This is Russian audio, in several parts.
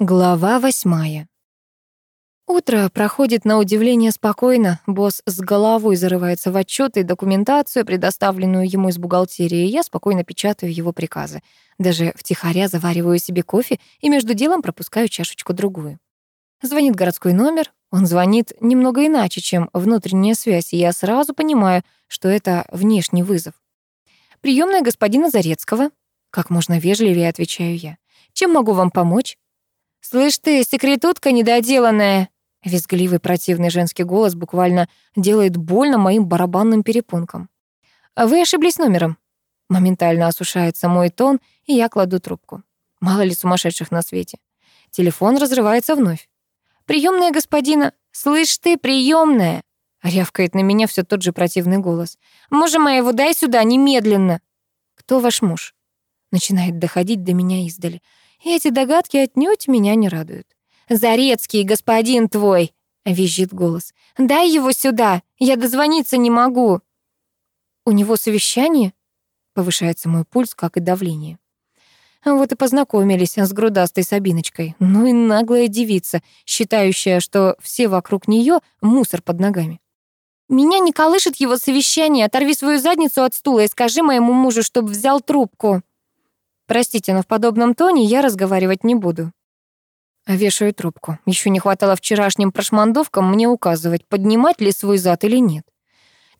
Глава восьмая. Утро проходит на удивление спокойно. Босс с головой зарывается в отчеты и документацию, предоставленную ему из бухгалтерии, я спокойно печатаю его приказы. Даже втихаря завариваю себе кофе и между делом пропускаю чашечку-другую. Звонит городской номер. Он звонит немного иначе, чем внутренняя связь, и я сразу понимаю, что это внешний вызов. «Приёмная господина Зарецкого». Как можно вежливее отвечаю я. «Чем могу вам помочь?» «Слышь ты, секретутка недоделанная!» Визгливый противный женский голос буквально делает больно моим барабанным перепонкам. «Вы ошиблись номером». Моментально осушается мой тон, и я кладу трубку. Мало ли сумасшедших на свете. Телефон разрывается вновь. «Приёмная господина! Слышь ты, приёмная!» Рявкает на меня все тот же противный голос. «Мужа моего дай сюда, немедленно!» «Кто ваш муж?» Начинает доходить до меня издали. Эти догадки отнюдь меня не радуют. «Зарецкий, господин твой!» — визжит голос. «Дай его сюда! Я дозвониться не могу!» «У него совещание?» — повышается мой пульс, как и давление. Вот и познакомились с грудастой Сабиночкой. Ну и наглая девица, считающая, что все вокруг нее мусор под ногами. «Меня не колышет его совещание. Оторви свою задницу от стула и скажи моему мужу, чтобы взял трубку». Простите, но в подобном тоне я разговаривать не буду. Вешаю трубку. Еще не хватало вчерашним прошмандовкам мне указывать, поднимать ли свой зад или нет.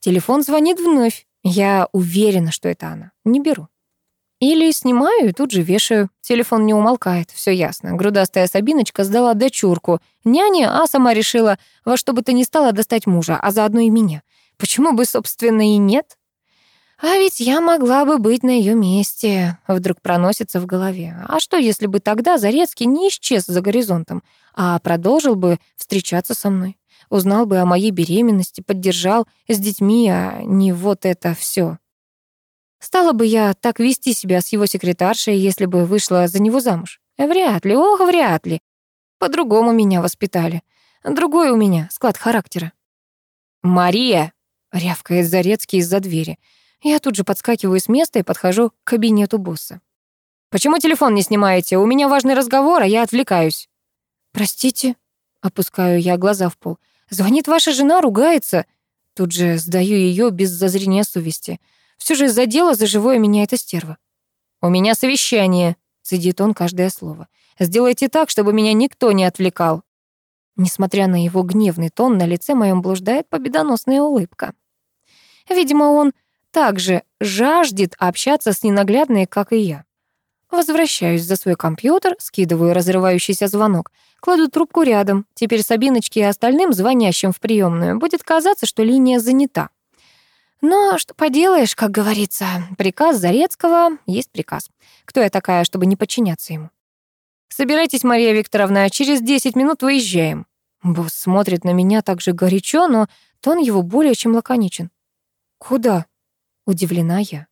Телефон звонит вновь. Я уверена, что это она. Не беру. Или снимаю и тут же вешаю. Телефон не умолкает, все ясно. Грудастая Сабиночка сдала дочурку. Няня, а сама решила во что бы то ни стало достать мужа, а заодно и меня. Почему бы, собственно, и нет? А ведь я могла бы быть на ее месте, вдруг проносится в голове. А что, если бы тогда Зарецкий не исчез за горизонтом, а продолжил бы встречаться со мной? Узнал бы о моей беременности, поддержал с детьми, а не вот это все. Стала бы я так вести себя с его секретаршей, если бы вышла за него замуж? Вряд ли, ох, вряд ли. По-другому меня воспитали. Другой у меня склад характера. «Мария!» — рявкает Зарецкий из-за двери — я тут же подскакиваю с места и подхожу к кабинету босса. «Почему телефон не снимаете? У меня важный разговор, а я отвлекаюсь». «Простите», — опускаю я глаза в пол. «Звонит ваша жена, ругается». Тут же сдаю ее без зазрения совести. Все же задела за живое меня эта стерва. «У меня совещание», — цедит он каждое слово. «Сделайте так, чтобы меня никто не отвлекал». Несмотря на его гневный тон, на лице моем блуждает победоносная улыбка. Видимо, он также жаждет общаться с ненаглядной, как и я. Возвращаюсь за свой компьютер, скидываю разрывающийся звонок, кладу трубку рядом. Теперь Сабиночке и остальным, звонящим в приемную, будет казаться, что линия занята. Но что поделаешь, как говорится, приказ Зарецкого есть приказ. Кто я такая, чтобы не подчиняться ему? «Собирайтесь, Мария Викторовна, через 10 минут выезжаем». Босс смотрит на меня так же горячо, но тон его более чем лаконичен. «Куда?» Удивлена я.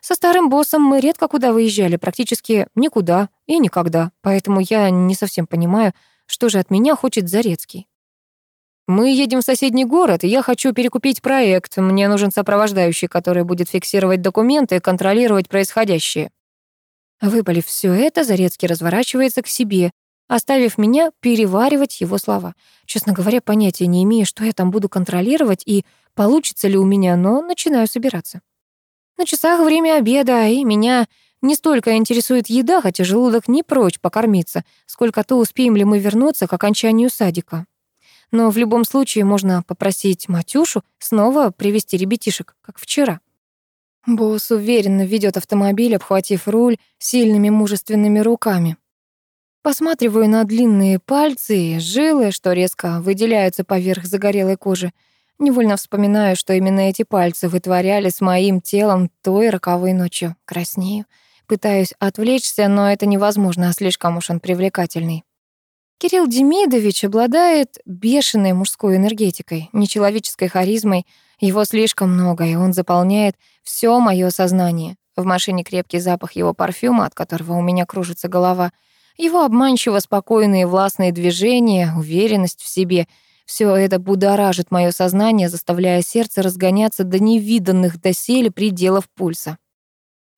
Со старым боссом мы редко куда выезжали, практически никуда и никогда, поэтому я не совсем понимаю, что же от меня хочет Зарецкий. Мы едем в соседний город, и я хочу перекупить проект. Мне нужен сопровождающий, который будет фиксировать документы и контролировать происходящее. Выпалив все это, Зарецкий разворачивается к себе, оставив меня переваривать его слова. Честно говоря, понятия не имею, что я там буду контролировать и получится ли у меня, но начинаю собираться. На часах время обеда, и меня не столько интересует еда, хотя желудок не прочь покормиться, сколько то, успеем ли мы вернуться к окончанию садика. Но в любом случае можно попросить Матюшу снова привести ребятишек, как вчера. Босс уверенно ведет автомобиль, обхватив руль сильными мужественными руками. Посматриваю на длинные пальцы и жилы, что резко выделяются поверх загорелой кожи. Невольно вспоминаю, что именно эти пальцы вытворяли с моим телом той роковой ночью. Краснею. Пытаюсь отвлечься, но это невозможно, а слишком уж он привлекательный. Кирилл Демидович обладает бешеной мужской энергетикой, нечеловеческой харизмой. Его слишком много, и он заполняет все мое сознание. В машине крепкий запах его парфюма, от которого у меня кружится голова — его обманчиво спокойные властные движения, уверенность в себе — все это будоражит мое сознание, заставляя сердце разгоняться до невиданных доселе пределов пульса.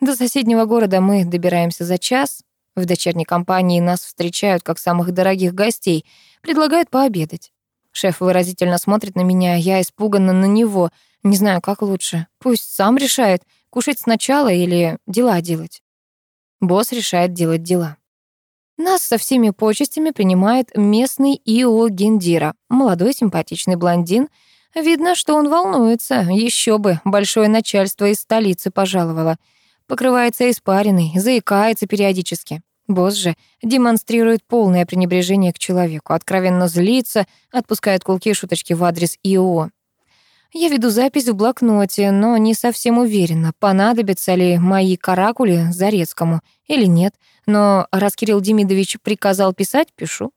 До соседнего города мы добираемся за час. В дочерней компании нас встречают как самых дорогих гостей, предлагают пообедать. Шеф выразительно смотрит на меня, я испуганно на него. Не знаю, как лучше. Пусть сам решает, кушать сначала или дела делать. Босс решает делать дела. Нас со всеми почестями принимает местный Ио Гендира, молодой симпатичный блондин. Видно, что он волнуется. Еще бы, большое начальство из столицы пожаловало. Покрывается испариной, заикается периодически. Босс же демонстрирует полное пренебрежение к человеку, откровенно злится, отпускает кулки и шуточки в адрес ИО. Я веду запись в блокноте, но не совсем уверена, понадобятся ли мои каракули Зарецкому или нет. Но раз Кирилл Демидович приказал писать, пишу.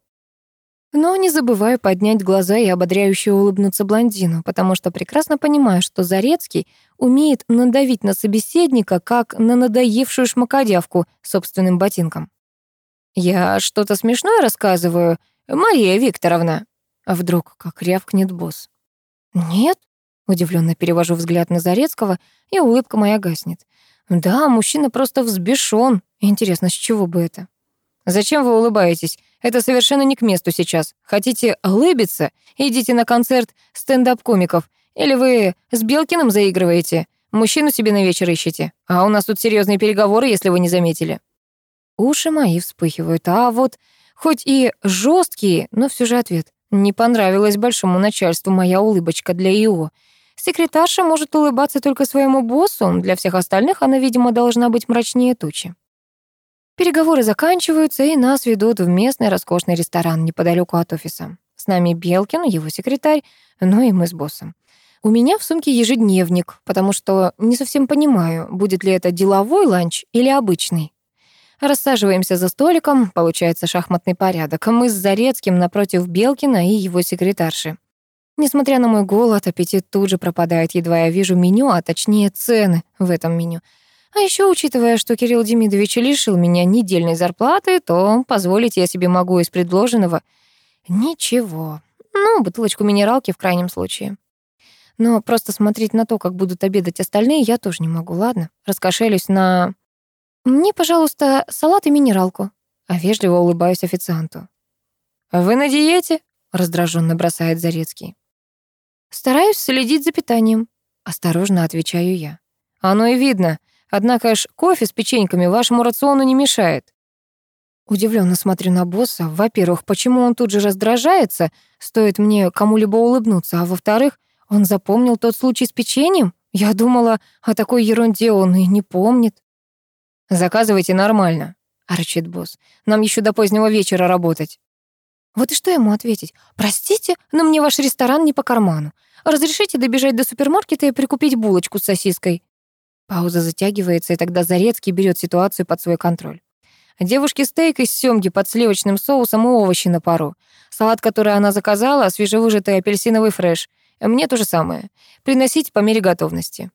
Но не забываю поднять глаза и ободряюще улыбнуться блондину, потому что прекрасно понимаю, что Зарецкий умеет надавить на собеседника, как на надоевшую шмакодявку собственным ботинком. «Я что-то смешное рассказываю, Мария Викторовна?» А вдруг как рявкнет босс. «Нет», — удивленно перевожу взгляд на Зарецкого, и улыбка моя гаснет. «Да, мужчина просто взбешен. Интересно, с чего бы это?» «Зачем вы улыбаетесь? Это совершенно не к месту сейчас. Хотите улыбиться? Идите на концерт стендап-комиков. Или вы с Белкиным заигрываете? Мужчину себе на вечер ищете? А у нас тут серьезные переговоры, если вы не заметили». Уши мои вспыхивают, а вот хоть и жесткие, но все же ответ. Не понравилась большому начальству моя улыбочка для ИО. Секретарша может улыбаться только своему боссу, для всех остальных она, видимо, должна быть мрачнее тучи. Переговоры заканчиваются, и нас ведут в местный роскошный ресторан неподалеку от офиса. С нами Белкин, его секретарь, ну и мы с боссом. У меня в сумке ежедневник, потому что не совсем понимаю, будет ли это деловой ланч или обычный. Рассаживаемся за столиком, получается шахматный порядок. Мы с Зарецким напротив Белкина и его секретарши. Несмотря на мой голод, аппетит тут же пропадает, едва я вижу меню, а точнее цены в этом меню. А еще, учитывая, что Кирилл Демидович лишил меня недельной зарплаты, то позволить я себе могу из предложенного ничего. Ну, бутылочку минералки в крайнем случае. Но просто смотреть на то, как будут обедать остальные, я тоже не могу, ладно? Раскошелюсь на «Мне, пожалуйста, салат и минералку», а вежливо улыбаюсь официанту. «Вы на диете?» — раздраженно бросает Зарецкий. «Стараюсь следить за питанием», — осторожно отвечаю я. «Оно и видно. Однако ж кофе с печеньками вашему рациону не мешает». Удивленно смотрю на босса. Во-первых, почему он тут же раздражается, стоит мне кому-либо улыбнуться, а во-вторых, он запомнил тот случай с печеньем? Я думала, о такой ерунде он и не помнит. «Заказывайте нормально», — рычит босс. «Нам еще до позднего вечера работать». Вот и что ему ответить? «Простите, но мне ваш ресторан не по карману. Разрешите добежать до супермаркета и прикупить булочку с сосиской?» Пауза затягивается, и тогда Зарецкий берет ситуацию под свой контроль. Девушке стейк из семги под сливочным соусом и овощи на пару. Салат, который она заказала, свежевыжатый апельсиновый фреш. Мне то же самое. Приносить по мере готовности.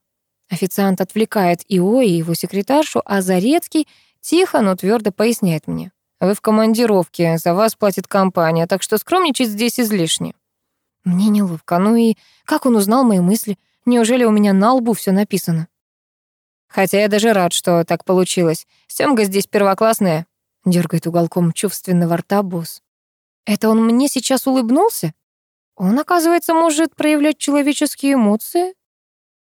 Официант отвлекает Ио и его секретаршу, а Зарецкий тихо, но твердо поясняет мне. «Вы в командировке, за вас платит компания, так что скромничать здесь излишне». Мне неловко. Ну и как он узнал мои мысли? Неужели у меня на лбу все написано? Хотя я даже рад, что так получилось. Сёмга здесь первоклассная, дергает уголком чувственного рта босс. Это он мне сейчас улыбнулся? Он, оказывается, может проявлять человеческие эмоции?